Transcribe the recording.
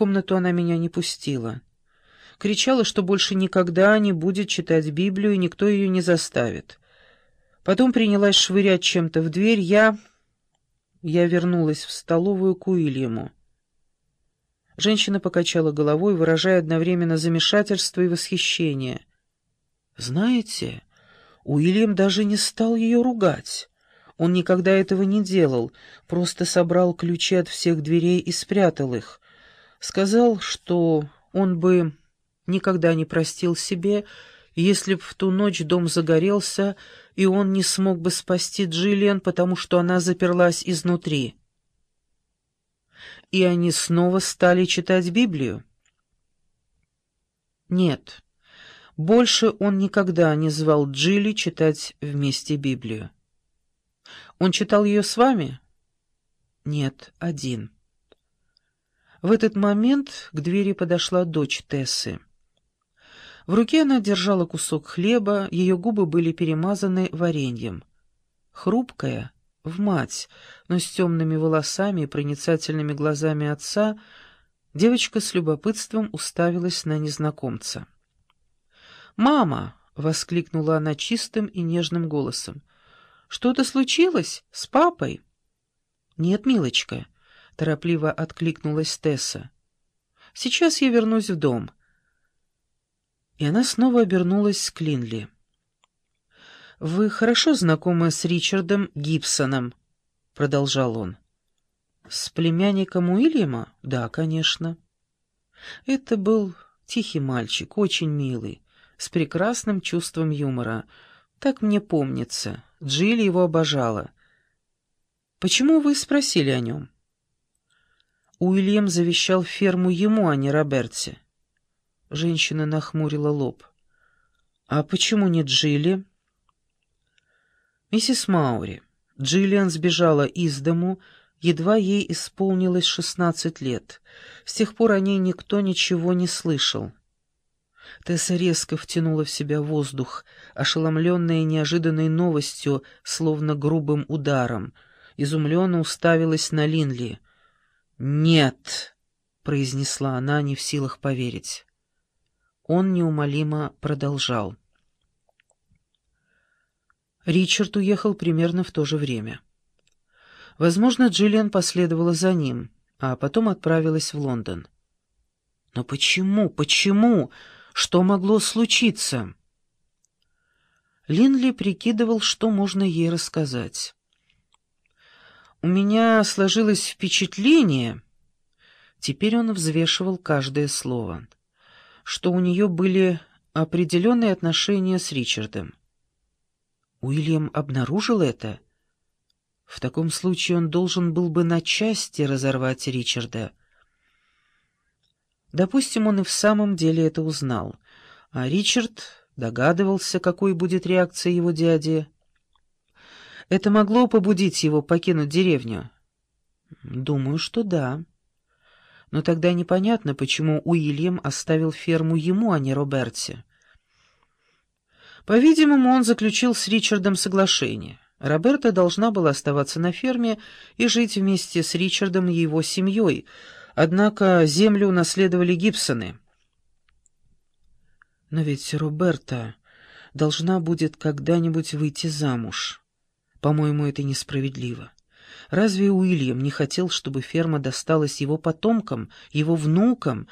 комнату она меня не пустила. Кричала, что больше никогда не будет читать Библию, и никто ее не заставит. Потом принялась швырять чем-то в дверь. Я... Я вернулась в столовую к Уильяму. Женщина покачала головой, выражая одновременно замешательство и восхищение. «Знаете, Уильям даже не стал ее ругать. Он никогда этого не делал, просто собрал ключи от всех дверей и спрятал их. Сказал, что он бы никогда не простил себе, если б в ту ночь дом загорелся, и он не смог бы спасти Джиллиан, потому что она заперлась изнутри. И они снова стали читать Библию? Нет, больше он никогда не звал Джилли читать вместе Библию. Он читал ее с вами? Нет, один. В этот момент к двери подошла дочь Тессы. В руке она держала кусок хлеба, ее губы были перемазаны вареньем. Хрупкая, в мать, но с темными волосами и проницательными глазами отца, девочка с любопытством уставилась на незнакомца. «Мама!» — воскликнула она чистым и нежным голосом. «Что-то случилось с папой?» «Нет, милочка», — торопливо откликнулась Тесса. «Сейчас я вернусь в дом». И она снова обернулась к Линли. «Вы хорошо знакомы с Ричардом Гибсоном?» — продолжал он. «С племянником Уильяма? Да, конечно». Это был тихий мальчик, очень милый, с прекрасным чувством юмора. Так мне помнится. Джилли его обожала. «Почему вы спросили о нем?» Уильям завещал ферму ему, а не Роберте. Женщина нахмурила лоб. «А почему не Джилли?» «Миссис Маури, Джиллиан сбежала из дому, едва ей исполнилось шестнадцать лет. С тех пор о ней никто ничего не слышал». Тесса резко втянула в себя воздух, ошеломленная неожиданной новостью, словно грубым ударом. Изумленно уставилась на Линли. «Нет!» — произнесла она, не в силах поверить. Он неумолимо продолжал. Ричард уехал примерно в то же время. Возможно, Джиллиан последовала за ним, а потом отправилась в Лондон. Но почему, почему? Что могло случиться? Линли прикидывал, что можно ей рассказать. «У меня сложилось впечатление...» Теперь он взвешивал каждое слово — что у нее были определенные отношения с Ричардом. Уильям обнаружил это? В таком случае он должен был бы на части разорвать Ричарда. Допустим, он и в самом деле это узнал, а Ричард догадывался, какой будет реакция его дяди. Это могло побудить его покинуть деревню? Думаю, что да. Но тогда непонятно, почему Уильям оставил ферму ему, а не Роберте. По-видимому, он заключил с Ричардом соглашение. Роберта должна была оставаться на ферме и жить вместе с Ричардом и его семьей, однако землю унаследовали Гибсоны. Но ведь Роберта должна будет когда-нибудь выйти замуж. По-моему, это несправедливо. Разве Уильям не хотел, чтобы ферма досталась его потомкам, его внукам,